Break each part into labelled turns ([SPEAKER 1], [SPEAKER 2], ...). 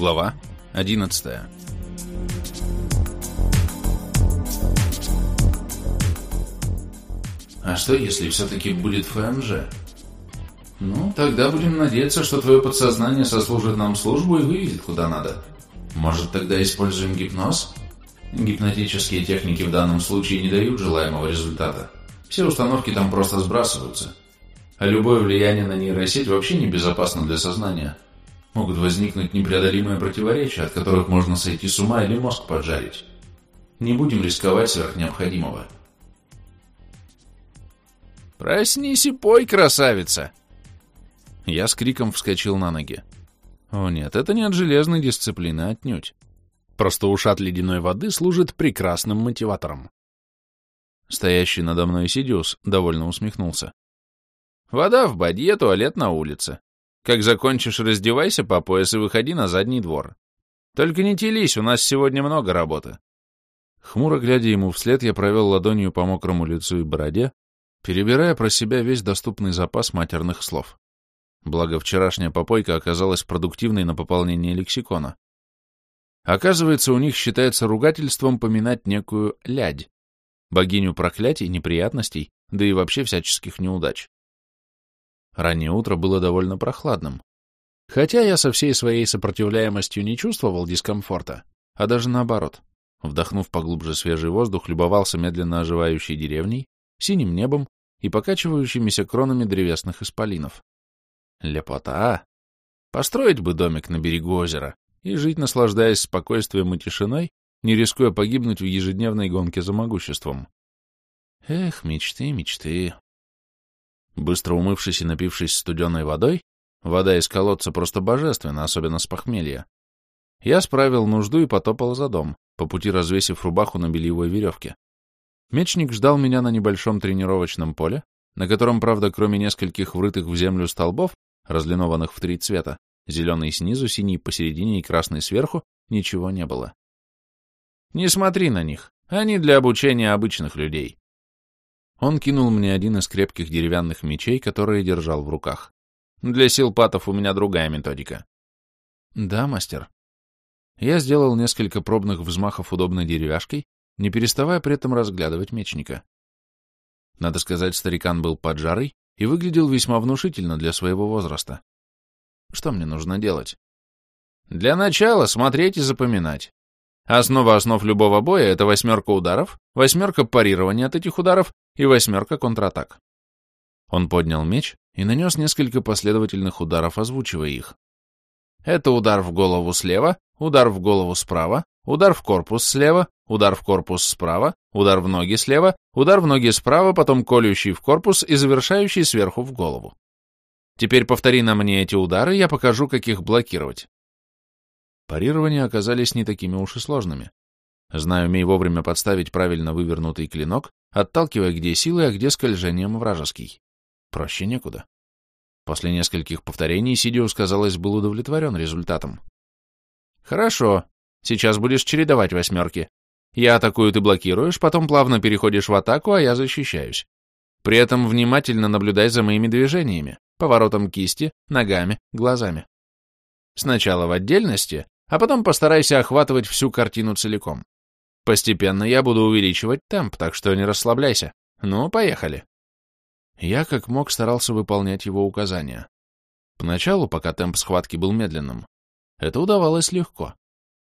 [SPEAKER 1] Глава 11
[SPEAKER 2] А что, если все-таки будет ФМЖ? Ну, тогда будем надеяться, что твое подсознание сослужит нам службу и выведет куда надо. Может, тогда используем гипноз? Гипнотические техники в данном случае не дают желаемого результата. Все установки там просто сбрасываются. А любое влияние на нейросеть вообще небезопасно для сознания. Могут возникнуть непреодолимые противоречия, от которых можно сойти с ума или мозг поджарить. Не будем рисковать сверх необходимого.
[SPEAKER 1] «Проснись и пой, красавица!» Я с криком вскочил на ноги. О нет, это не от железной дисциплины отнюдь. Просто ушат ледяной воды служит прекрасным мотиватором. Стоящий надо мной Сидиус довольно усмехнулся. Вода в бадье, туалет на улице. Как закончишь, раздевайся по пояс и выходи на задний двор. Только не телись, у нас сегодня много работы. Хмуро глядя ему вслед, я провел ладонью по мокрому лицу и бороде, перебирая про себя весь доступный запас матерных слов. Благо, вчерашняя попойка оказалась продуктивной на пополнение лексикона. Оказывается, у них считается ругательством поминать некую лядь, богиню проклятий, неприятностей, да и вообще всяческих неудач. Раннее утро было довольно прохладным. Хотя я со всей своей сопротивляемостью не чувствовал дискомфорта, а даже наоборот. Вдохнув поглубже свежий воздух, любовался медленно оживающей деревней, синим небом и покачивающимися кронами древесных исполинов. Лепота! Построить бы домик на берегу озера и жить, наслаждаясь спокойствием и тишиной, не рискуя погибнуть в ежедневной гонке за могуществом. Эх, мечты, мечты. Быстро умывшись и напившись студеной водой, вода из колодца просто божественна, особенно с похмелья, я справил нужду и потопал за дом, по пути развесив рубаху на бельевой веревке. Мечник ждал меня на небольшом тренировочном поле, на котором, правда, кроме нескольких врытых в землю столбов, разлинованных в три цвета, зеленый снизу, синий посередине и красный сверху, ничего не было. Не смотри на них, они для обучения обычных людей. Он кинул мне один из крепких деревянных мечей, которые держал в руках. Для силпатов у меня другая методика. Да, мастер. Я сделал несколько пробных взмахов удобной деревяшкой, не переставая при этом разглядывать мечника. Надо сказать, старикан был поджарый и выглядел весьма внушительно для своего возраста. Что мне нужно делать? Для начала смотреть и запоминать. Основа основ любого боя — это восьмерка ударов, восьмерка парирования от этих ударов и восьмерка контратак. Он поднял меч и нанес несколько последовательных ударов, озвучивая их. Это удар в голову слева, удар в голову справа, удар в корпус слева, удар в корпус справа, удар в ноги слева, удар в ноги справа, потом колющий в корпус и завершающий сверху в голову. Теперь повтори на мне эти удары, я покажу, как их блокировать. Парирования оказались не такими уж и сложными. Знаю, умей вовремя подставить правильно вывернутый клинок, отталкивая где силой, а где скольжением вражеский. Проще некуда. После нескольких повторений Сидиус, казалось, был удовлетворен результатом. «Хорошо. Сейчас будешь чередовать восьмерки. Я атакую, ты блокируешь, потом плавно переходишь в атаку, а я защищаюсь. При этом внимательно наблюдай за моими движениями, поворотом кисти, ногами, глазами. Сначала в отдельности, а потом постарайся охватывать всю картину целиком. Постепенно я буду увеличивать темп, так что не расслабляйся. Ну, поехали. Я как мог старался выполнять его указания. Поначалу, пока темп схватки был медленным, это удавалось легко.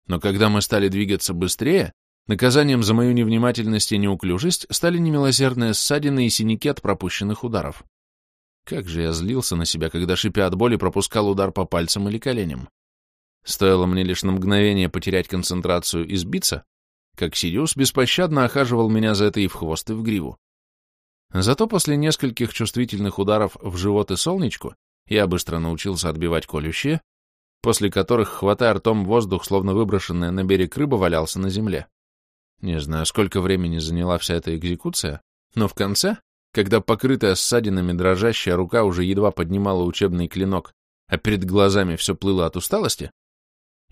[SPEAKER 1] Но когда мы стали двигаться быстрее, наказанием за мою невнимательность и неуклюжесть стали немилосердные ссадины и синяки от пропущенных ударов. Как же я злился на себя, когда, шипя от боли, пропускал удар по пальцам или коленям. Стоило мне лишь на мгновение потерять концентрацию и сбиться, как Сириус беспощадно охаживал меня за это и в хвост, и в гриву. Зато после нескольких чувствительных ударов в живот и солнечку я быстро научился отбивать колющие, после которых, хватая ртом воздух, словно выброшенная на берег рыба, валялся на земле. Не знаю, сколько времени заняла вся эта экзекуция, но в конце, когда покрытая ссадинами дрожащая рука уже едва поднимала учебный клинок, а перед глазами все плыло от усталости,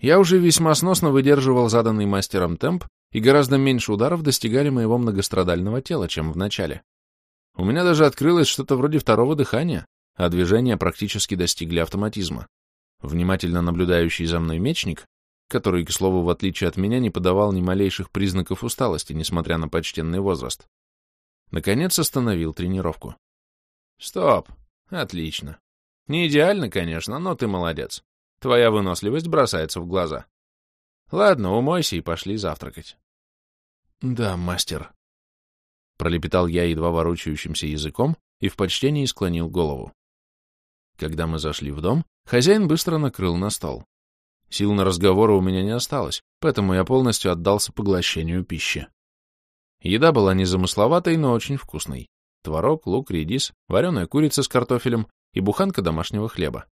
[SPEAKER 1] я уже весьма сносно выдерживал заданный мастером темп и гораздо меньше ударов достигали моего многострадального тела, чем в начале. У меня даже открылось что-то вроде второго дыхания, а движения практически достигли автоматизма. Внимательно наблюдающий за мной мечник, который, к слову, в отличие от меня, не подавал ни малейших признаков усталости, несмотря на почтенный возраст, наконец остановил тренировку. Стоп. Отлично. Не идеально, конечно, но ты молодец. Твоя выносливость бросается в глаза. Ладно, умойся и пошли завтракать. Да, мастер. Пролепетал я едва ворочающимся языком и в почтении склонил голову. Когда мы зашли в дом, хозяин быстро накрыл на стол. Сил на разговоры у меня не осталось, поэтому я полностью отдался поглощению пищи. Еда была незамысловатой, но очень вкусной. Творог, лук, редис, вареная курица с картофелем и буханка домашнего хлеба.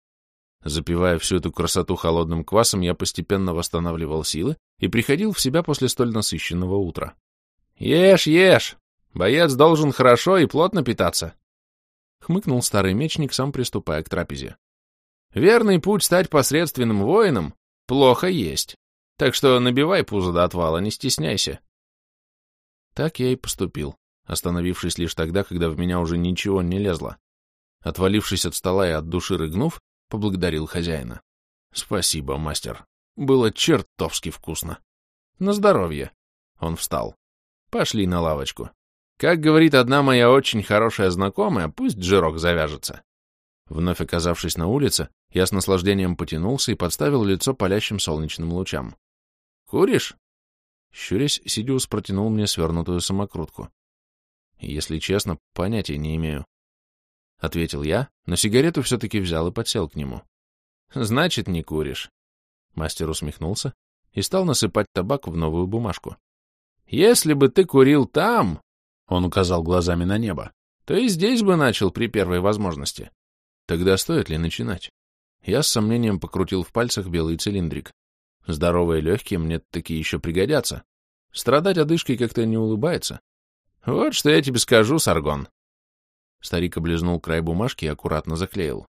[SPEAKER 1] Запивая всю эту красоту холодным квасом, я постепенно восстанавливал силы и приходил в себя после столь насыщенного утра. «Ешь, ешь! Боец должен хорошо и плотно питаться!» Хмыкнул старый мечник, сам приступая к трапезе. «Верный путь стать посредственным воином — плохо есть. Так что набивай пузо до отвала, не стесняйся». Так я и поступил, остановившись лишь тогда, когда в меня уже ничего не лезло. Отвалившись от стола и от души рыгнув, поблагодарил хозяина. «Спасибо, мастер. Было чертовски вкусно. На здоровье». Он встал. «Пошли на лавочку. Как говорит одна моя очень хорошая знакомая, пусть жирок завяжется». Вновь оказавшись на улице, я с наслаждением потянулся и подставил лицо палящим солнечным лучам. «Куришь?» Щурясь, Сидиус протянул мне свернутую самокрутку. Если честно, понятия не имею. — ответил я, но сигарету все-таки взял и подсел к нему. «Значит, не куришь». Мастер усмехнулся и стал насыпать табак в новую бумажку. «Если бы ты курил там...» — он указал глазами на небо. «То и здесь бы начал при первой возможности. Тогда стоит ли начинать?» Я с сомнением покрутил в пальцах белый цилиндрик. Здоровые легкие мне такие еще пригодятся. Страдать одышкой как-то не улыбается. Вот что я тебе скажу, Саргон. Старик облизнул край бумажки и аккуратно заклеил.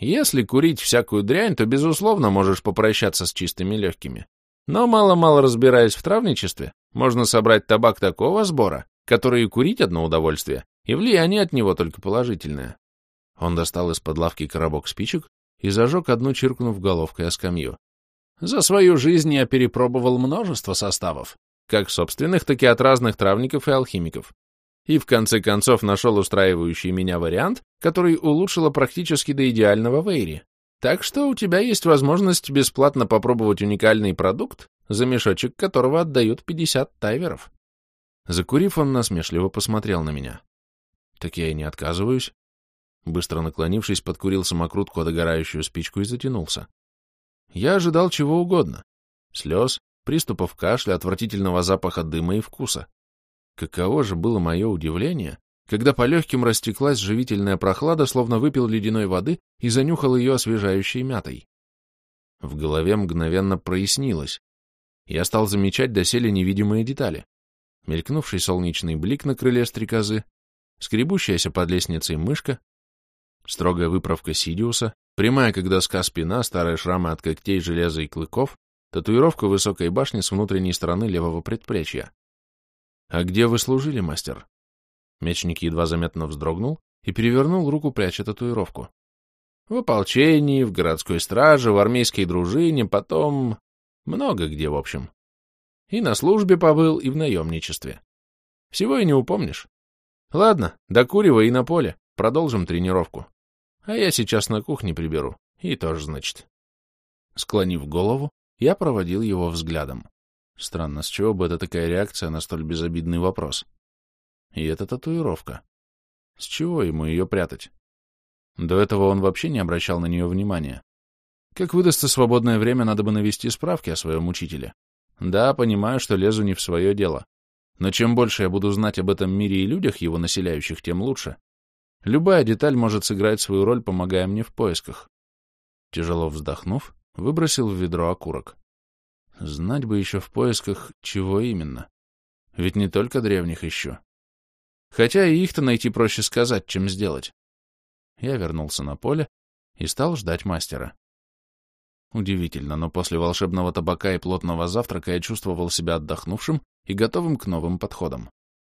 [SPEAKER 1] Если курить всякую дрянь, то, безусловно, можешь попрощаться с чистыми легкими. Но мало-мало разбираясь в травничестве, можно собрать табак такого сбора, который и курить одно удовольствие, и влияние от него только положительное. Он достал из-под лавки коробок спичек и зажег одну, чиркнув головкой о скамью. За свою жизнь я перепробовал множество составов, как собственных, так и от разных травников и алхимиков и в конце концов нашел устраивающий меня вариант, который улучшило практически до идеального Вейри. Так что у тебя есть возможность бесплатно попробовать уникальный продукт, за мешочек которого отдают 50 тайверов. Закурив, он насмешливо посмотрел на меня. Так я и не отказываюсь. Быстро наклонившись, подкурил самокрутку, догорающую спичку и затянулся. Я ожидал чего угодно. Слез, приступов кашля, отвратительного запаха дыма и вкуса. Каково же было мое удивление, когда по легким растеклась живительная прохлада, словно выпил ледяной воды и занюхал ее освежающей мятой. В голове мгновенно прояснилось. Я стал замечать доселе невидимые детали. Мелькнувший солнечный блик на крыле стрекозы, скребущаяся под лестницей мышка, строгая выправка Сидиуса, прямая как доска спина, старые шрамы от когтей, железа и клыков, татуировка высокой башни с внутренней стороны левого предплечья. «А где вы служили, мастер?» Мечник едва заметно вздрогнул и перевернул руку, пряча татуировку. «В ополчении, в городской страже, в армейской дружине, потом... Много где, в общем. И на службе побыл, и в наемничестве. Всего и не упомнишь. Ладно, докуривай и на поле, продолжим тренировку. А я сейчас на кухне приберу, и тоже, значит». Склонив голову, я проводил его взглядом. Странно, с чего бы это такая реакция на столь безобидный вопрос? И эта татуировка. С чего ему ее прятать? До этого он вообще не обращал на нее внимания. Как выдастся свободное время, надо бы навести справки о своем учителе. Да, понимаю, что лезу не в свое дело. Но чем больше я буду знать об этом мире и людях, его населяющих, тем лучше. Любая деталь может сыграть свою роль, помогая мне в поисках. Тяжело вздохнув, выбросил в ведро окурок. Знать бы еще в поисках, чего именно. Ведь не только древних еще. Хотя и их-то найти проще сказать, чем сделать. Я вернулся на поле и стал ждать мастера. Удивительно, но после волшебного табака и плотного завтрака я чувствовал себя отдохнувшим и готовым к новым подходам.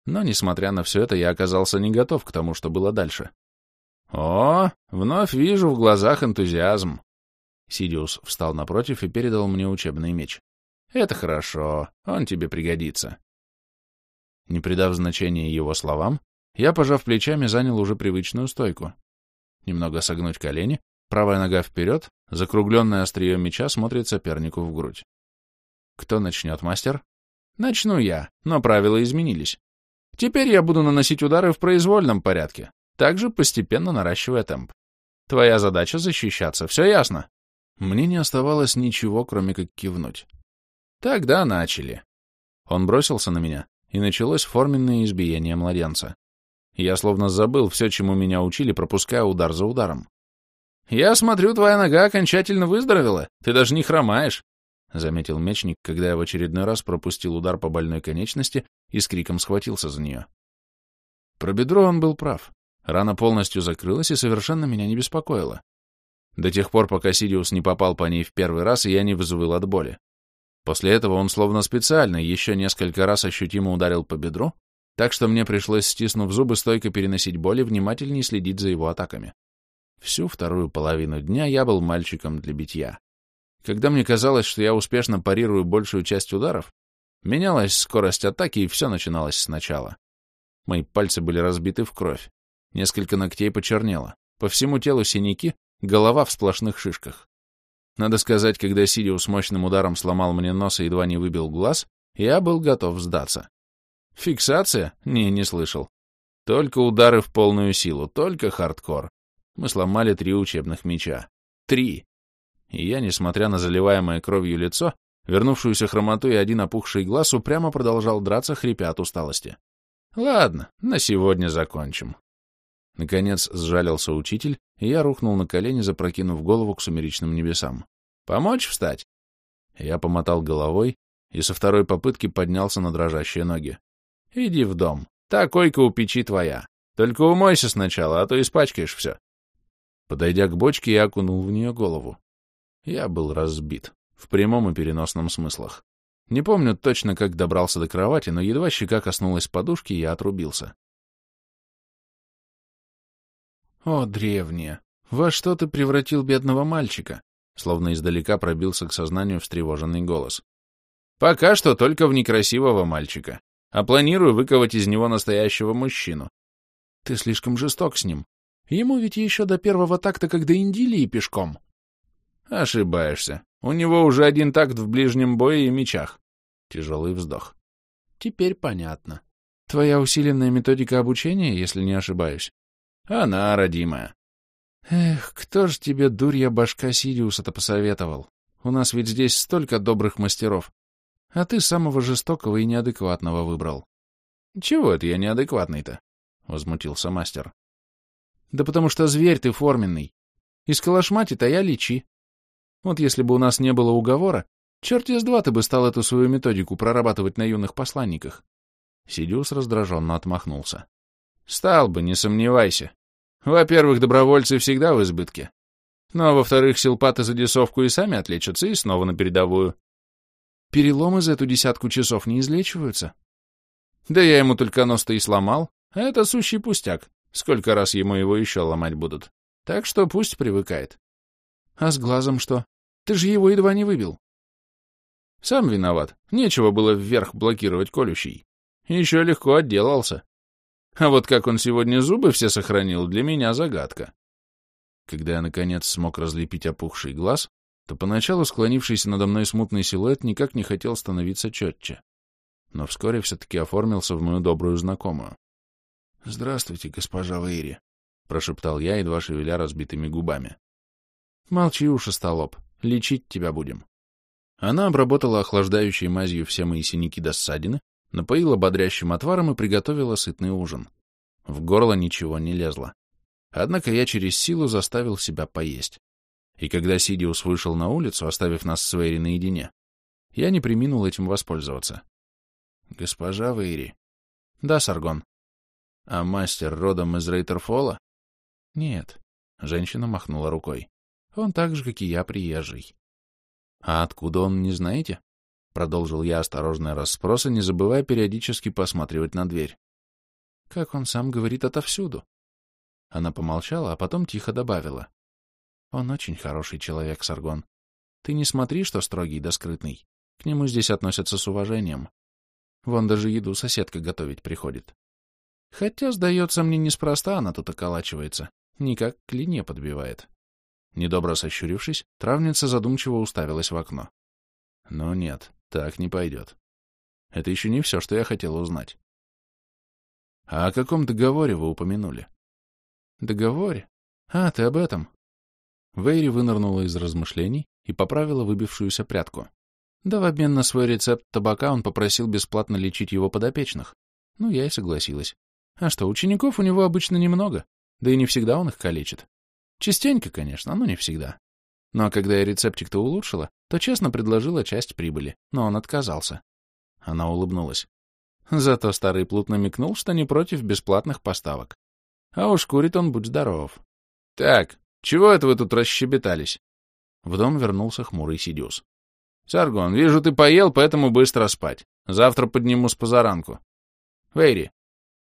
[SPEAKER 1] Но, несмотря на все это, я оказался не готов к тому, что было дальше. О, вновь вижу в глазах энтузиазм. Сидиус встал напротив и передал мне учебный меч. «Это хорошо, он тебе пригодится». Не придав значения его словам, я, пожав плечами, занял уже привычную стойку. Немного согнуть колени, правая нога вперед, закругленное острие меча смотрит сопернику в грудь. Кто начнет, мастер? Начну я, но правила изменились. Теперь я буду наносить удары в произвольном порядке, также постепенно наращивая темп. Твоя задача — защищаться, все ясно? Мне не оставалось ничего, кроме как кивнуть. Тогда начали. Он бросился на меня, и началось форменное избиение младенца. Я словно забыл все, чему меня учили, пропуская удар за ударом. «Я смотрю, твоя нога окончательно выздоровела, ты даже не хромаешь», — заметил мечник, когда я в очередной раз пропустил удар по больной конечности и с криком схватился за нее. Про бедро он был прав. Рана полностью закрылась и совершенно меня не беспокоила. До тех пор, пока Сидиус не попал по ней в первый раз, я не взвыл от боли. После этого он словно специально еще несколько раз ощутимо ударил по бедру, так что мне пришлось, стиснув зубы, стойко переносить боль и внимательнее следить за его атаками. Всю вторую половину дня я был мальчиком для битья. Когда мне казалось, что я успешно парирую большую часть ударов, менялась скорость атаки, и все начиналось сначала. Мои пальцы были разбиты в кровь. Несколько ногтей почернело. По всему телу синяки, голова в сплошных шишках. Надо сказать, когда Сидиус мощным ударом сломал мне нос и едва не выбил глаз, я был готов сдаться. Фиксация? Не, не слышал. Только удары в полную силу, только хардкор. Мы сломали три учебных меча. Три. И я, несмотря на заливаемое кровью лицо, вернувшуюся хромоту и один опухший глаз, упрямо продолжал драться, хрипя от усталости. Ладно, на сегодня закончим. Наконец сжалился учитель, и я рухнул на колени, запрокинув голову к сумеречным небесам. «Помочь встать?» Я помотал головой и со второй попытки поднялся на дрожащие ноги. «Иди в дом. Та койка у печи твоя. Только умойся сначала, а то испачкаешь все». Подойдя к бочке, я окунул в нее голову. Я был разбит, в прямом и переносном смыслах. Не помню точно, как добрался до кровати, но едва щека коснулась подушки, я отрубился. «О, древняя, во что ты превратил бедного мальчика?» Словно издалека пробился к сознанию встревоженный голос. «Пока что только в некрасивого мальчика, а планирую выковать из него настоящего мужчину. Ты слишком жесток с ним. Ему ведь еще до первого такта, когда индилии пешком». «Ошибаешься. У него уже один такт в ближнем бое и мечах». Тяжелый вздох. «Теперь понятно. Твоя усиленная методика обучения, если не ошибаюсь?» Она, родимая. Эх, кто ж тебе, дурья башка Сириуса-то посоветовал? У нас ведь здесь столько добрых мастеров. А ты самого жестокого и неадекватного выбрал. Чего это я неадекватный-то? Возмутился мастер. Да потому что зверь ты форменный. Из калашмати-то я лечи. Вот если бы у нас не было уговора, черт из два ты бы стал эту свою методику прорабатывать на юных посланниках. Сидиус раздраженно отмахнулся. Стал бы, не сомневайся. Во-первых, добровольцы всегда в избытке. Ну а во-вторых, силпаты за десовку и сами отлечатся, и снова на передовую. Переломы за эту десятку часов не излечиваются. Да я ему только нос-то и сломал, а это сущий пустяк. Сколько раз ему его еще ломать будут. Так что пусть привыкает. А с глазом что? Ты же его едва не выбил. Сам виноват. Нечего было вверх блокировать колющий. Еще легко отделался. А вот как он сегодня зубы все сохранил, для меня загадка. Когда я, наконец, смог разлепить опухший глаз, то поначалу склонившийся надо мной смутный силуэт никак не хотел становиться четче. Но вскоре все-таки оформился в мою добрую знакомую. — Здравствуйте, госпожа Вейри, — прошептал я, едва шевеля разбитыми губами. — Молчи уж, остолоп, лечить тебя будем. Она обработала охлаждающей мазью все мои синяки до ссадины, напоила бодрящим отваром и приготовила сытный ужин. В горло ничего не лезло. Однако я через силу заставил себя поесть. И когда Сидиус вышел на улицу, оставив нас с Вейри наедине, я не приминул этим воспользоваться. — Госпожа Вейри. — Да, Саргон. — А мастер родом из Рейтерфола? — Нет. Женщина махнула рукой. — Он так же, как и я, приезжий. — А откуда он, не знаете? Продолжил я осторожные расспросы, не забывая периодически посматривать на дверь. Как он сам говорит, отовсюду. Она помолчала, а потом тихо добавила. Он очень хороший человек, Саргон. Ты не смотри, что строгий да скрытный. К нему здесь относятся с уважением. Вон даже еду соседка готовить приходит. Хотя, сдается мне, неспроста она тут околачивается, никак к лине подбивает. Недобро сощурившись, травница задумчиво уставилась в окно. Но нет, так не пойдет. Это еще не все, что я хотел узнать. А о каком договоре вы упомянули? Договоре? А, ты об этом. Вейри вынырнула из размышлений и поправила выбившуюся прядку. Да в обмен на свой рецепт табака он попросил бесплатно лечить его подопечных. Ну, я и согласилась. А что, учеников у него обычно немного, да и не всегда он их калечит. Частенько, конечно, но не всегда. Но когда я рецептик-то улучшила, то честно предложила часть прибыли, но он отказался. Она улыбнулась. Зато старый плут намекнул, что не против бесплатных поставок. А уж курит он, будь здоров. — Так, чего это вы тут расщебетались? В дом вернулся хмурый Сидиус. — Саргон, вижу, ты поел, поэтому быстро спать. Завтра подниму с позаранку. — Вейри,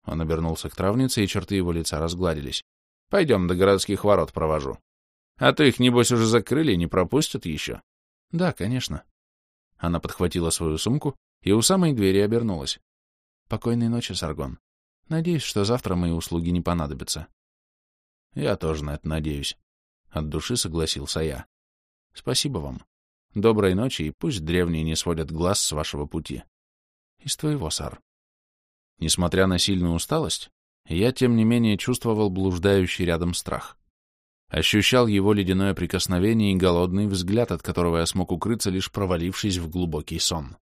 [SPEAKER 1] он обернулся к травнице, и черты его лица разгладились. «Пойдем, до городских ворот провожу. А то их, небось, уже закрыли не пропустят еще». «Да, конечно». Она подхватила свою сумку и у самой двери обернулась. «Покойной ночи, Саргон. Надеюсь, что завтра мои услуги не понадобятся». «Я тоже на это надеюсь». От души согласился я. «Спасибо вам. Доброй ночи, и пусть древние не сводят глаз с вашего пути». «Из твоего, Сар». Несмотря на сильную усталость, я, тем не менее, чувствовал блуждающий рядом страх. Ощущал его ледяное прикосновение и голодный взгляд, от которого я смог укрыться, лишь провалившись в глубокий сон.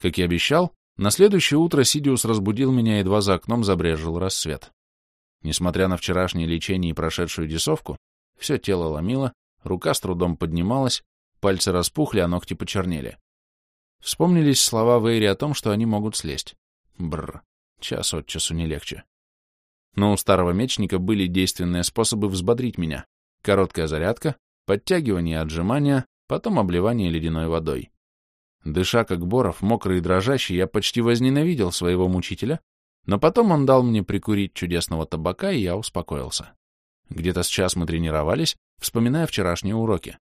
[SPEAKER 1] Как и обещал, на следующее утро Сидиус разбудил меня, едва за окном забрежил рассвет. Несмотря на вчерашнее лечение и прошедшую десовку, все тело ломило, рука с трудом поднималась, пальцы распухли, а ногти почернели. Вспомнились слова Вейри о том, что они могут слезть. Бррр, час от часу не легче. Но у старого мечника были действенные способы взбодрить меня. Короткая зарядка, подтягивание и отжимания, потом обливание ледяной водой. Дыша как боров, мокрый и дрожащий, я почти возненавидел своего мучителя, но потом он дал мне прикурить чудесного табака, и я успокоился. Где-то с час мы тренировались, вспоминая вчерашние уроки.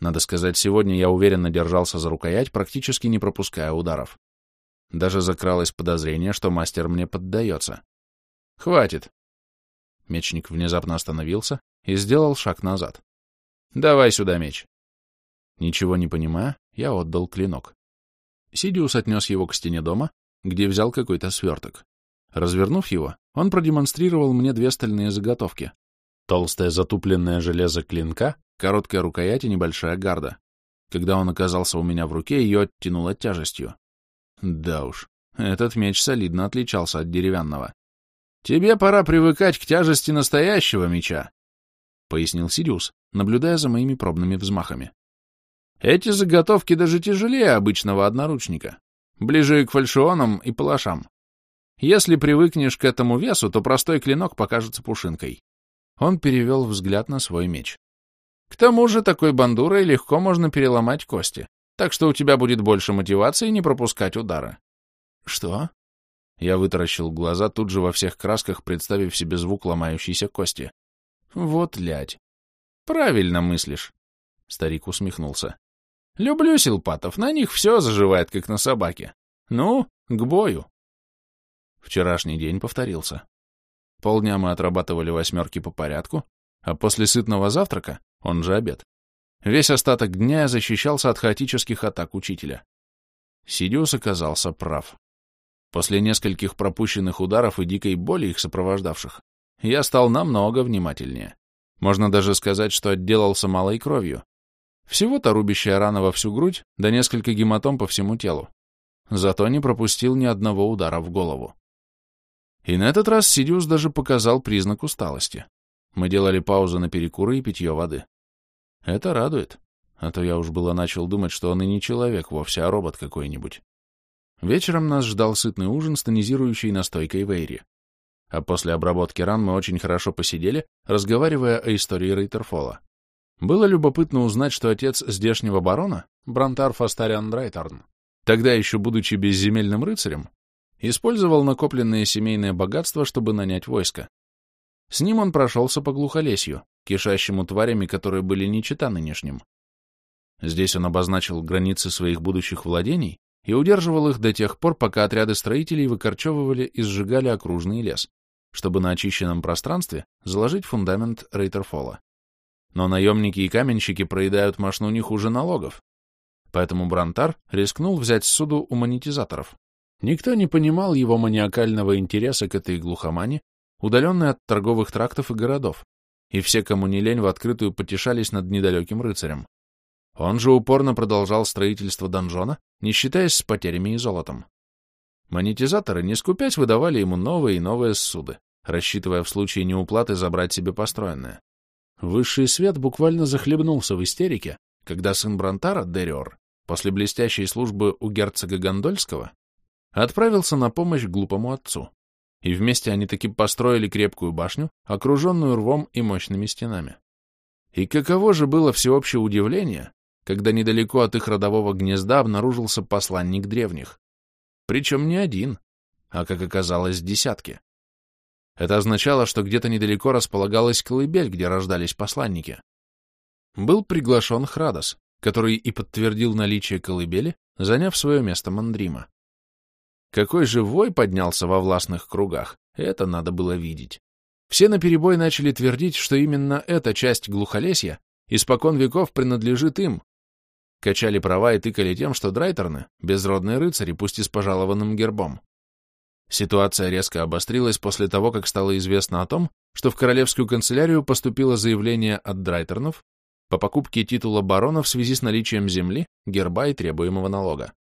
[SPEAKER 1] Надо сказать, сегодня я уверенно держался за рукоять, практически не пропуская ударов. Даже закралось подозрение, что мастер мне поддается. «Хватит!» Мечник внезапно остановился и сделал шаг назад. «Давай сюда меч!» Ничего не понимая, я отдал клинок. Сидиус отнес его к стене дома, где взял какой-то сверток. Развернув его, он продемонстрировал мне две стальные заготовки. Толстое затупленное железо клинка Короткая рукоять и небольшая гарда. Когда он оказался у меня в руке, ее оттянуло тяжестью. Да уж, этот меч солидно отличался от деревянного. «Тебе пора привыкать к тяжести настоящего меча», — пояснил Сириус, наблюдая за моими пробными взмахами. «Эти заготовки даже тяжелее обычного одноручника, ближе к фальшионам и палашам. Если привыкнешь к этому весу, то простой клинок покажется пушинкой». Он перевел взгляд на свой меч. К тому же такой бандурой легко можно переломать кости, так что у тебя будет больше мотивации не пропускать удара. Что? Я вытаращил глаза, тут же во всех красках представив себе звук ломающейся кости. Вот лядь. Правильно мыслишь. Старик усмехнулся. Люблю силпатов, на них все заживает, как на собаке. Ну, к бою. Вчерашний день повторился. Полдня мы отрабатывали восьмерки по порядку, а после сытного завтрака он же обед. Весь остаток дня я защищался от хаотических атак учителя. Сидиус оказался прав. После нескольких пропущенных ударов и дикой боли их сопровождавших, я стал намного внимательнее. Можно даже сказать, что отделался малой кровью. Всего-то рубящая рана во всю грудь, да несколько гематом по всему телу. Зато не пропустил ни одного удара в голову. И на этот раз Сидиус даже показал признак усталости. Мы делали паузу на перекуры и питье воды. Это радует, а то я уж было начал думать, что он и не человек вовсе, а робот какой-нибудь. Вечером нас ждал сытный ужин с тонизирующей настойкой Вейри. А после обработки ран мы очень хорошо посидели, разговаривая о истории Рейтерфола. Было любопытно узнать, что отец здешнего барона, Брантар Фастариан Драйтерн, тогда еще будучи безземельным рыцарем, использовал накопленное семейное богатство, чтобы нанять войско. С ним он прошелся по глухолесью, кишащему тварями, которые были не чета нынешним. Здесь он обозначил границы своих будущих владений и удерживал их до тех пор, пока отряды строителей выкорчевывали и сжигали окружный лес, чтобы на очищенном пространстве заложить фундамент Рейтерфола. Но наемники и каменщики проедают машну не хуже налогов. Поэтому Брантар рискнул взять суду у монетизаторов. Никто не понимал его маниакального интереса к этой глухомане, удаленной от торговых трактов и городов, и все, кому не лень, в открытую потешались над недалеким рыцарем. Он же упорно продолжал строительство донжона, не считаясь с потерями и золотом. Монетизаторы, не скупясь, выдавали ему новые и новые суды, рассчитывая в случае неуплаты забрать себе построенное. Высший свет буквально захлебнулся в истерике, когда сын Бронтара, Дериор, после блестящей службы у герцога Гондольского, отправился на помощь глупому отцу. И вместе они таки построили крепкую башню, окруженную рвом и мощными стенами. И каково же было всеобщее удивление, когда недалеко от их родового гнезда обнаружился посланник древних. Причем не один, а, как оказалось, десятки. Это означало, что где-то недалеко располагалась колыбель, где рождались посланники. Был приглашен Храдос, который и подтвердил наличие колыбели, заняв свое место Мандрима. Какой же вой поднялся во властных кругах, это надо было видеть. Все наперебой начали твердить, что именно эта часть глухолесья испокон веков принадлежит им. Качали права и тыкали тем, что драйтерны — безродные рыцари, пусть и с пожалованным гербом. Ситуация резко обострилась после того, как стало известно о том, что в королевскую канцелярию поступило заявление от драйтернов по покупке титула барона в связи с наличием земли, герба и требуемого налога.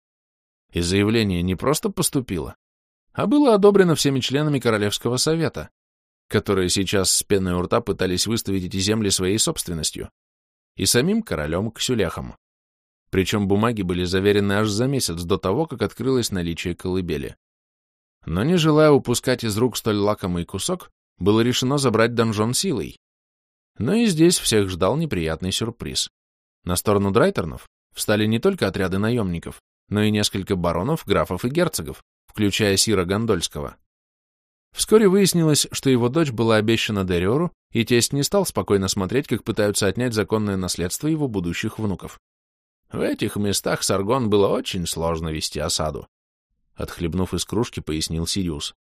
[SPEAKER 1] И заявление не просто поступило, а было одобрено всеми членами Королевского совета, которые сейчас с пеной у рта пытались выставить эти земли своей собственностью, и самим королем Ксюляхом. Причем бумаги были заверены аж за месяц до того, как открылось наличие колыбели. Но не желая упускать из рук столь лакомый кусок, было решено забрать донжон силой. Но и здесь всех ждал неприятный сюрприз. На сторону драйтернов встали не только отряды наемников, но и несколько баронов, графов и герцогов, включая Сира Гондольского. Вскоре выяснилось, что его дочь была обещана Дериору, и тесть не стал спокойно смотреть, как пытаются отнять законное наследство его будущих внуков. В этих местах Саргон было очень сложно вести осаду. Отхлебнув из кружки, пояснил Сириус.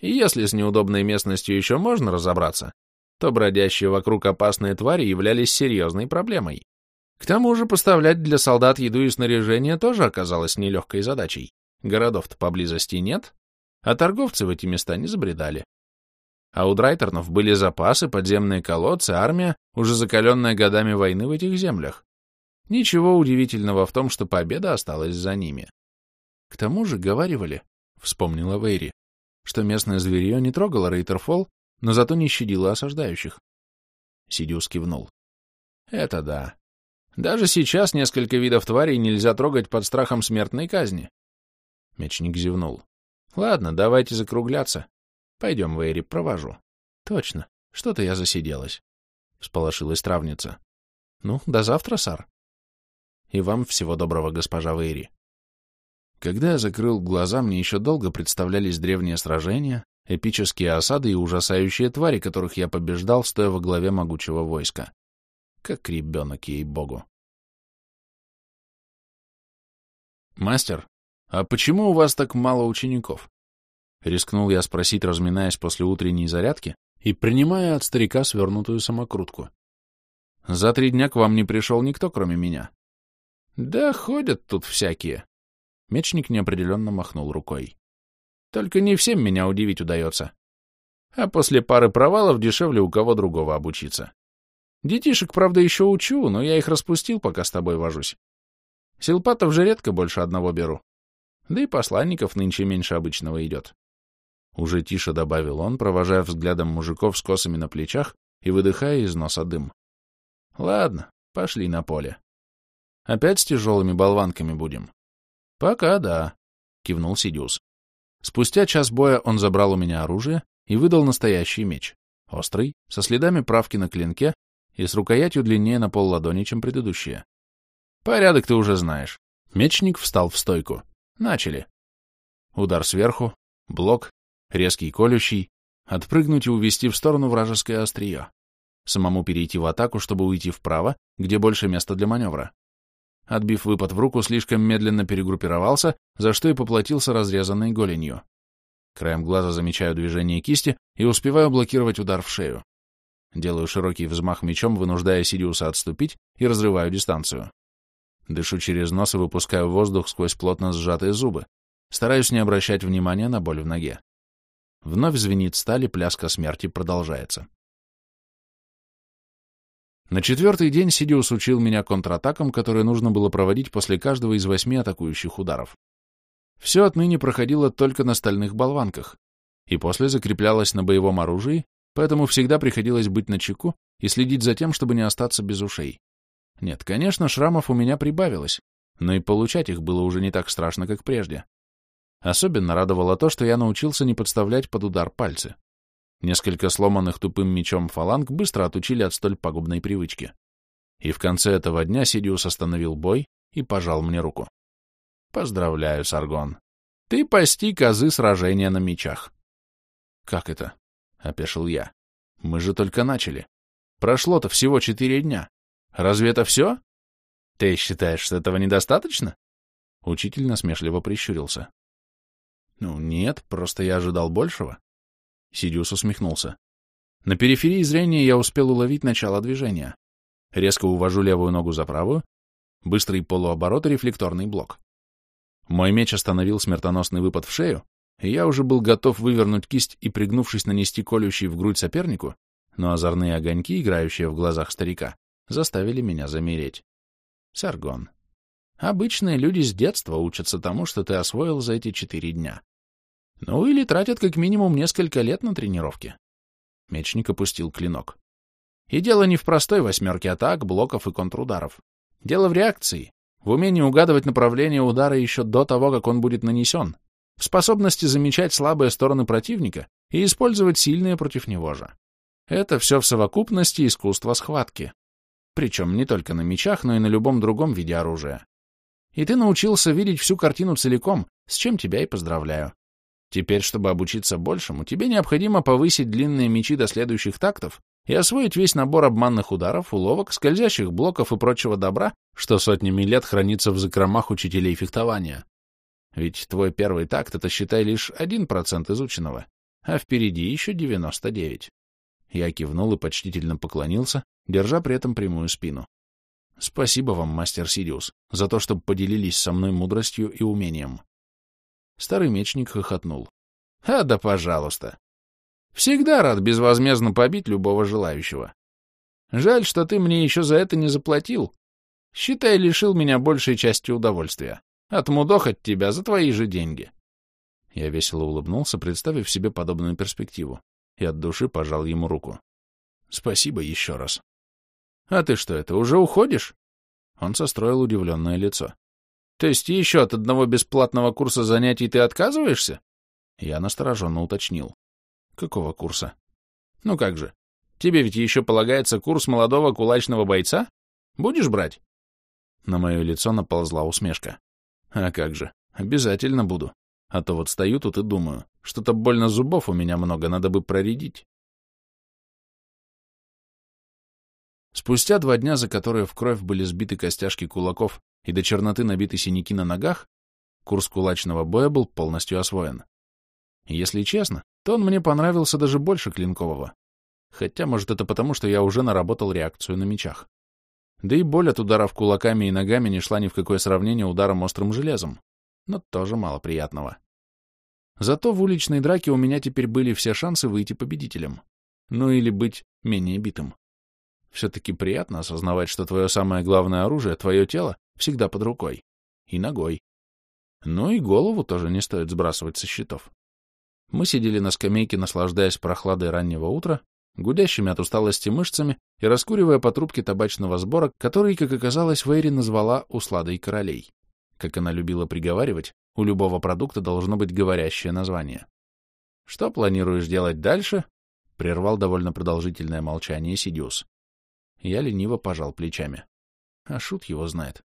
[SPEAKER 1] И если с неудобной местностью еще можно разобраться, то бродящие вокруг опасные твари являлись серьезной проблемой. К тому же поставлять для солдат еду и снаряжение тоже оказалось нелегкой задачей. Городов-то поблизости нет, а торговцы в эти места не забредали. А у драйтернов были запасы, подземные колодцы, армия, уже закаленная годами войны в этих землях. Ничего удивительного в том, что победа осталась за ними. К тому же говаривали, — вспомнила Вейри, — что местное зверье не трогало Рейтерфолл, но зато не щадило осаждающих. Сидиус кивнул. Это да. Даже сейчас несколько видов тварей нельзя трогать под страхом смертной казни. Мечник зевнул. Ладно, давайте закругляться. Пойдем, Вейри, провожу. Точно. Что-то я засиделась. Всполошилась травница. Ну, до завтра, сар. И вам всего доброго, госпожа Вейри. Когда я закрыл глаза, мне еще долго представлялись древние сражения, эпические осады и ужасающие твари, которых я побеждал, стоя во главе могучего войска. Как ребенок, ей-богу. «Мастер, а почему у вас так мало учеников?» Рискнул я спросить, разминаясь после утренней зарядки и принимая от старика свернутую самокрутку. «За три дня к вам не пришел никто, кроме меня». «Да ходят тут всякие», Мечник неопределенно махнул рукой. Только не всем меня удивить удается. А после пары провалов дешевле у кого другого обучиться. Детишек, правда, еще учу, но я их распустил, пока с тобой вожусь. Силпатов же редко больше одного беру. Да и посланников нынче меньше обычного идет. Уже тише добавил он, провожая взглядом мужиков с косами на плечах и выдыхая из носа дым. Ладно, пошли на поле. Опять с тяжелыми болванками будем. «Пока да», — кивнул Сидиус. Спустя час боя он забрал у меня оружие и выдал настоящий меч. Острый, со следами правки на клинке и с рукоятью длиннее на пол ладони, чем предыдущие. «Порядок ты уже знаешь». Мечник встал в стойку. «Начали». Удар сверху, блок, резкий колющий, Отпрыгнуть и увести в сторону вражеское острие. Самому перейти в атаку, чтобы уйти вправо, где больше места для маневра. Отбив выпад в руку, слишком медленно перегруппировался, за что и поплатился разрезанной голенью. Краем глаза замечаю движение кисти и успеваю блокировать удар в шею. Делаю широкий взмах мечом, вынуждая Сириуса отступить, и разрываю дистанцию. Дышу через нос и выпускаю воздух сквозь плотно сжатые зубы. Стараюсь не обращать внимания на боль в ноге. Вновь звенит сталь, и пляска смерти продолжается. На четвертый день Сидиус учил меня контратакам, которые нужно было проводить после каждого из восьми атакующих ударов. Все отныне проходило только на стальных болванках, и после закреплялось на боевом оружии, поэтому всегда приходилось быть начеку и следить за тем, чтобы не остаться без ушей. Нет, конечно, шрамов у меня прибавилось, но и получать их было уже не так страшно, как прежде. Особенно радовало то, что я научился не подставлять под удар пальцы. Несколько сломанных тупым мечом фаланг быстро отучили от столь пагубной привычки. И в конце этого дня Сидиус остановил бой и пожал мне руку. Поздравляю, Саргон. Ты постиг азы сражения на мечах. Как это? — опешил я. Мы же только начали. Прошло-то всего четыре дня. Разве это все? Ты считаешь, что этого недостаточно? Учитель насмешливо прищурился. Ну, нет, просто я ожидал большего. Сидиус усмехнулся. На периферии зрения я успел уловить начало движения. Резко увожу левую ногу за правую, быстрый полуоборот и рефлекторный блок. Мой меч остановил смертоносный выпад в шею, и я уже был готов вывернуть кисть и, пригнувшись, нанести колющий в грудь сопернику, но озорные огоньки, играющие в глазах старика, заставили меня замереть. Саргон. Обычные люди с детства учатся тому, что ты освоил за эти четыре дня. Ну или тратят как минимум несколько лет на тренировки. Мечник опустил клинок. И дело не в простой восьмерке атак, блоков и контрударов. Дело в реакции, в умении угадывать направление удара еще до того, как он будет нанесен, в способности замечать слабые стороны противника и использовать сильные против него же. Это все в совокупности искусства схватки. Причем не только на мечах, но и на любом другом виде оружия. И ты научился видеть всю картину целиком, с чем тебя и поздравляю. Теперь, чтобы обучиться большему, тебе необходимо повысить длинные мечи до следующих тактов и освоить весь набор обманных ударов, уловок, скользящих блоков и прочего добра, что сотнями лет хранится в закромах учителей фехтования. Ведь твой первый такт — это, считай, лишь один процент изученного, а впереди еще девяносто девять. Я кивнул и почтительно поклонился, держа при этом прямую спину. Спасибо вам, мастер Сириус, за то, что поделились со мной мудростью и умением. Старый мечник хохотнул. А да пожалуйста. Всегда рад безвозмездно побить любого желающего. Жаль, что ты мне еще за это не заплатил. Считай, лишил меня большей части удовольствия. Отмудохать тебя за твои же деньги. Я весело улыбнулся, представив себе подобную перспективу, и от души пожал ему руку. Спасибо еще раз. А ты что это, уже уходишь? Он состроил удивленное лицо. То есть еще от одного бесплатного курса занятий ты отказываешься? Я настороженно уточнил. Какого курса? Ну как же, тебе ведь еще полагается курс молодого кулачного бойца? Будешь брать? На мое лицо наползла усмешка. А как же, обязательно буду. А то вот стою тут и думаю, что-то больно зубов у меня много, надо бы проредить. Спустя два дня, за которые в кровь были сбиты костяшки кулаков и до черноты набиты синяки на ногах, курс кулачного боя был полностью освоен. Если честно, то он мне понравился даже больше клинкового. Хотя, может, это потому, что я уже наработал реакцию на мечах. Да и боль от ударов кулаками и ногами не шла ни в какое сравнение ударом острым железом, но тоже мало приятного. Зато в уличной драке у меня теперь были все шансы выйти победителем. Ну или быть менее битым. Все-таки приятно осознавать, что твое самое главное оружие, твое тело, всегда под рукой. И ногой. Ну и голову тоже не стоит сбрасывать со счетов. Мы сидели на скамейке, наслаждаясь прохладой раннего утра, гудящими от усталости мышцами и раскуривая по трубке табачного сбора, который, как оказалось, Вэйри назвала «усладой королей». Как она любила приговаривать, у любого продукта должно быть говорящее название. «Что планируешь делать дальше?» — прервал довольно продолжительное молчание Сидиус. Я лениво пожал плечами. А шут его знает.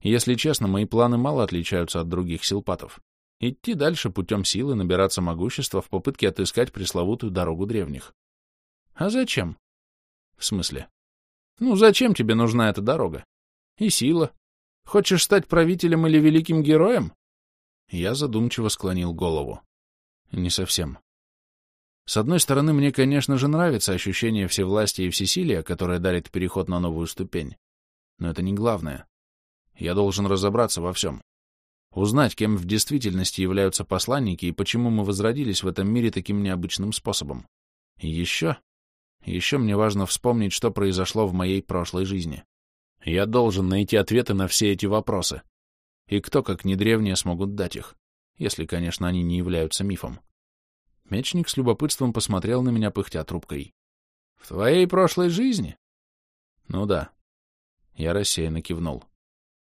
[SPEAKER 1] Если честно, мои планы мало отличаются от других силпатов. Идти дальше путем силы, набираться могущества в попытке отыскать пресловутую дорогу древних. А зачем? В смысле? Ну, зачем тебе нужна эта дорога? И сила. Хочешь стать правителем или великим героем? Я задумчиво склонил голову. Не совсем. С одной стороны, мне, конечно же, нравится ощущение всевластия и всесилия, которое дарит переход на новую ступень. Но это не главное. Я должен разобраться во всем. Узнать, кем в действительности являются посланники и почему мы возродились в этом мире таким необычным способом. И еще... Еще мне важно вспомнить, что произошло в моей прошлой жизни. Я должен найти ответы на все эти вопросы. И кто, как не древние, смогут дать их, если, конечно, они не являются мифом. Мечник с любопытством посмотрел на меня, пыхтя трубкой. — В твоей прошлой жизни? — Ну да. Я рассеянно кивнул.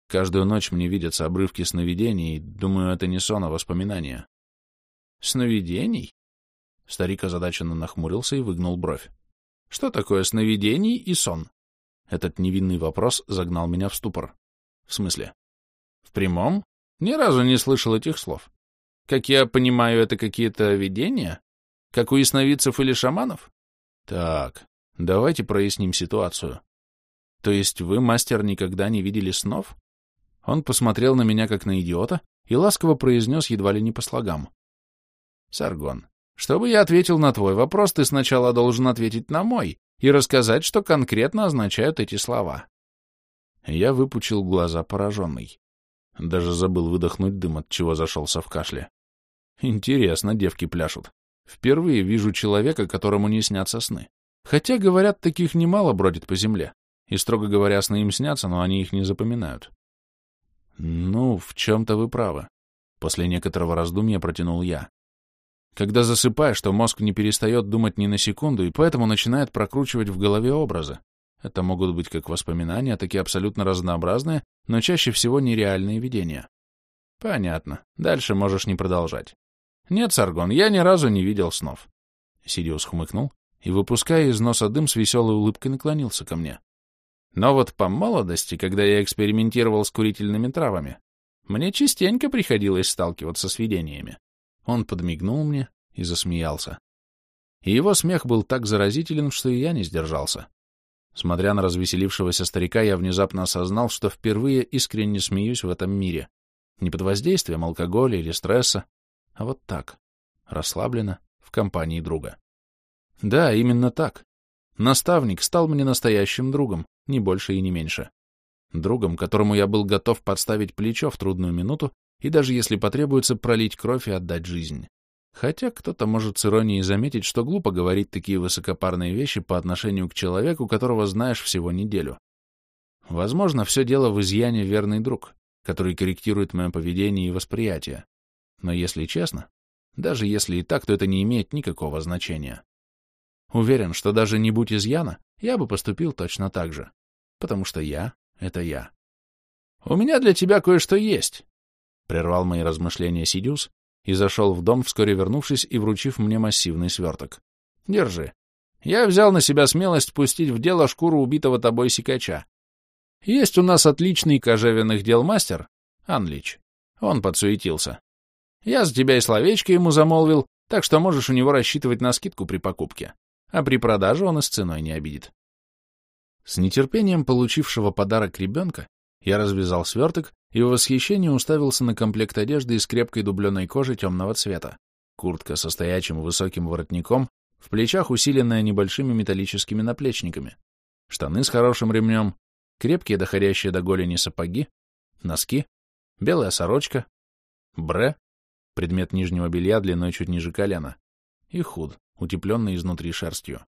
[SPEAKER 1] Каждую ночь мне видятся обрывки сновидений, думаю, это не сон, а воспоминания. — Сновидений? Старик озадаченно нахмурился и выгнул бровь. — Что такое сновидений и сон? Этот невинный вопрос загнал меня в ступор. — В смысле? — В прямом? Ни разу не слышал этих слов. Как я понимаю, это какие-то видения? Как у ясновидцев или шаманов? Так, давайте проясним ситуацию. То есть вы, мастер, никогда не видели снов? Он посмотрел на меня как на идиота и ласково произнес едва ли не по слогам. Саргон, чтобы я ответил на твой вопрос, ты сначала должен ответить на мой и рассказать, что конкретно означают эти слова. Я выпучил глаза пораженный. Даже забыл выдохнуть дым, от чего зашелся в кашле. Интересно, девки пляшут. Впервые вижу человека, которому не снятся сны. Хотя, говорят, таких немало бродит по земле. И, строго говоря, сны им снятся, но они их не запоминают. Ну, в чем-то вы правы. После некоторого раздумья протянул я. Когда засыпаешь, то мозг не перестает думать ни на секунду, и поэтому начинает прокручивать в голове образы. Это могут быть как воспоминания, так и абсолютно разнообразные, но чаще всего нереальные видения. Понятно. Дальше можешь не продолжать. «Нет, Саргон, я ни разу не видел снов». Сириус хмыкнул и, выпуская из носа дым, с веселой улыбкой наклонился ко мне. Но вот по молодости, когда я экспериментировал с курительными травами, мне частенько приходилось сталкиваться с видениями. Он подмигнул мне и засмеялся. И его смех был так заразителен, что и я не сдержался. Смотря на развеселившегося старика, я внезапно осознал, что впервые искренне смеюсь в этом мире. Не под воздействием алкоголя или стресса, а вот так, расслабленно, в компании друга. Да, именно так. Наставник стал мне настоящим другом, ни больше и не меньше. Другом, которому я был готов подставить плечо в трудную минуту и даже если потребуется пролить кровь и отдать жизнь. Хотя кто-то может с иронией заметить, что глупо говорить такие высокопарные вещи по отношению к человеку, которого знаешь всего неделю. Возможно, все дело в изъяне верный друг, который корректирует мое поведение и восприятие. Но если честно, даже если и так, то это не имеет никакого значения. Уверен, что даже не будь изъяна, я бы поступил точно так же. Потому что я — это я. «У меня для тебя кое-что есть», — прервал мои размышления Сидиус и зашел в дом, вскоре вернувшись и вручив мне массивный сверток. «Держи. Я взял на себя смелость пустить в дело шкуру убитого тобой сикача. Есть у нас отличный кожевенных дел мастер, Анлич. Он подсуетился. Я за тебя и словечко ему замолвил, так что можешь у него рассчитывать на скидку при покупке. А при продаже он и с ценой не обидит. С нетерпением получившего подарок ребенка я развязал сверток и в восхищении уставился на комплект одежды из крепкой дубленой кожи темного цвета. Куртка со стоячим высоким воротником, в плечах усиленная небольшими металлическими наплечниками, штаны с хорошим ремнем, крепкие доходящие до голени сапоги, носки, белая сорочка, бре, предмет нижнего белья длиной чуть ниже колена, и худ, утепленный изнутри шерстью.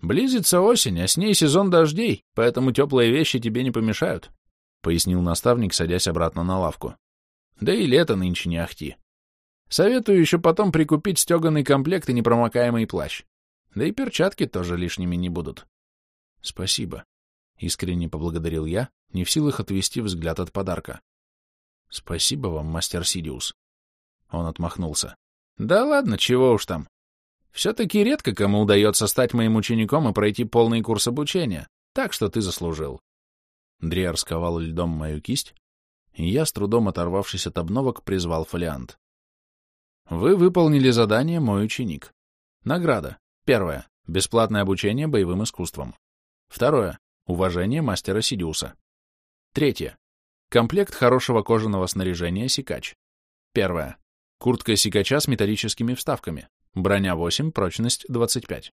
[SPEAKER 1] «Близится осень, а с ней сезон дождей, поэтому теплые вещи тебе не помешают», — пояснил наставник, садясь обратно на лавку. «Да и лето нынче не ахти. Советую еще потом прикупить стеганый комплект и непромокаемый плащ. Да и перчатки тоже лишними не будут». «Спасибо», — искренне поблагодарил я, не в силах отвести взгляд от подарка. «Спасибо вам, мастер Сидиус». Он отмахнулся. «Да ладно, чего уж там. Все-таки редко кому удается стать моим учеником и пройти полный курс обучения, так что ты заслужил». Дриар сковал льдом мою кисть, и я, с трудом оторвавшись от обновок, призвал фолиант. Вы выполнили задание «Мой ученик». Награда. Первое. Бесплатное обучение боевым искусствам. Второе. Уважение мастера Сидиуса. Третье. Комплект хорошего кожаного снаряжения «Сикач». Первое. Куртка «Сикача» с металлическими вставками. Броня 8, прочность 25.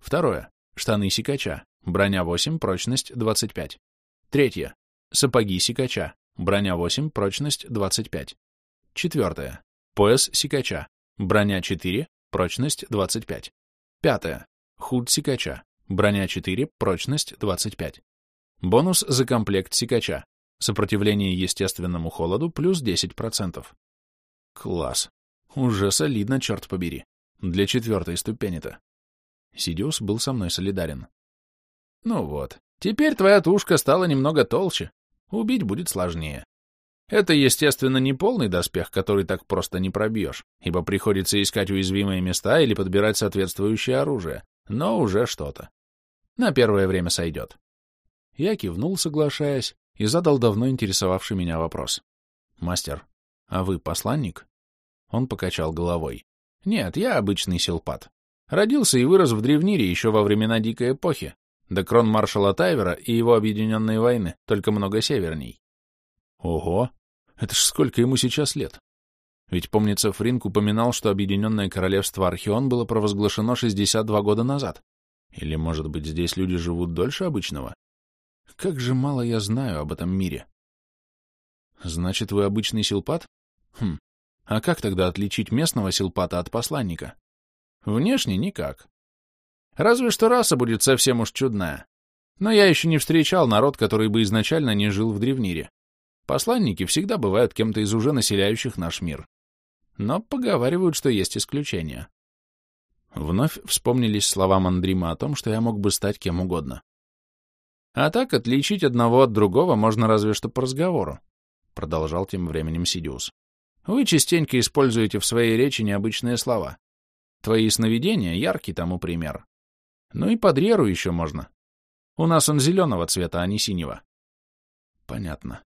[SPEAKER 1] Второе. Штаны «Сикача». Броня 8, прочность 25. Третье. Сапоги «Сикача». Броня 8, прочность 25. Четвертое. Пояс «Сикача». Броня 4, прочность 25. Пятое. Худ «Сикача». Броня 4, прочность 25. Бонус за комплект «Сикача». Сопротивление естественному холоду плюс 10%. Класс. Уже солидно, черт побери. Для четвертой ступени-то. Сидиус был со мной солидарен. Ну вот, теперь твоя тушка стала немного толще. Убить будет сложнее. Это, естественно, не полный доспех, который так просто не пробьешь, ибо приходится искать уязвимые места или подбирать соответствующее оружие, но уже что-то. На первое время сойдет. Я кивнул, соглашаясь, и задал давно интересовавший меня вопрос. «Мастер, а вы посланник?» Он покачал головой. «Нет, я обычный силпат. Родился и вырос в Древнире еще во времена Дикой эпохи, до крон маршала Тайвера и его объединенной войны, только много северней. Ого! Это ж сколько ему сейчас лет? Ведь, помнится, Фринк упоминал, что Объединенное Королевство Архион было провозглашено 62 года назад. Или, может быть, здесь люди живут дольше обычного? Как же мало я знаю об этом мире. Значит, вы обычный силпат? Хм, а как тогда отличить местного силпата от посланника? Внешне никак. Разве что раса будет совсем уж чудная. Но я еще не встречал народ, который бы изначально не жил в Древнире. Посланники всегда бывают кем-то из уже населяющих наш мир. Но поговаривают, что есть исключения. Вновь вспомнились слова Мандрима о том, что я мог бы стать кем угодно. А так отличить одного от другого можно разве что по разговору, продолжал тем временем Сидиус. Вы частенько используете в своей речи необычные слова. Твои сновидения — яркий тому пример. Ну и под Реру еще можно. У нас он зеленого цвета, а не синего. Понятно.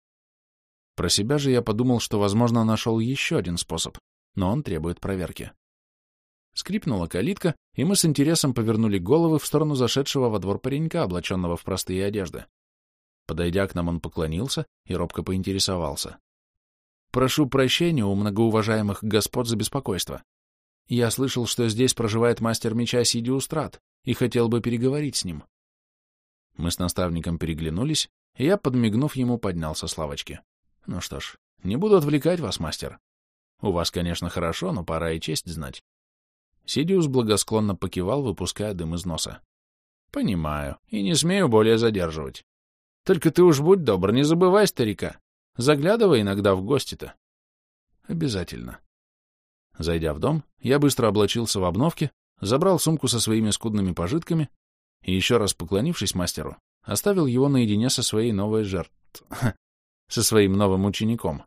[SPEAKER 1] Про себя же я подумал, что, возможно, нашел еще один способ, но он требует проверки. Скрипнула калитка, и мы с интересом повернули головы в сторону зашедшего во двор паренька, облаченного в простые одежды. Подойдя к нам, он поклонился и робко поинтересовался. «Прошу прощения у многоуважаемых господ за беспокойство. Я слышал, что здесь проживает мастер меча Сидиустрат, и хотел бы переговорить с ним». Мы с наставником переглянулись, и я, подмигнув ему, поднялся с лавочки. Ну что ж, не буду отвлекать вас, мастер. У вас, конечно, хорошо, но пора и честь знать. Сидиус благосклонно покивал, выпуская дым из носа. Понимаю, и не смею более задерживать. Только ты уж будь добр, не забывай старика. Заглядывай иногда в гости-то. Обязательно. Зайдя в дом, я быстро облачился в обновки, забрал сумку со своими скудными пожитками и, еще раз поклонившись мастеру, оставил его наедине со своей новой жертв... со своим новым учеником.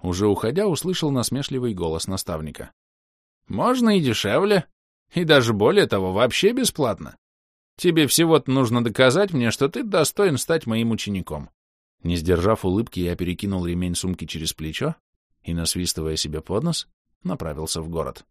[SPEAKER 1] Уже уходя, услышал насмешливый голос наставника. «Можно и дешевле, и даже более того, вообще бесплатно. Тебе всего-то нужно доказать мне, что ты достоин стать моим учеником». Не сдержав улыбки, я перекинул ремень сумки через плечо и, насвистывая себе под нос, направился в город.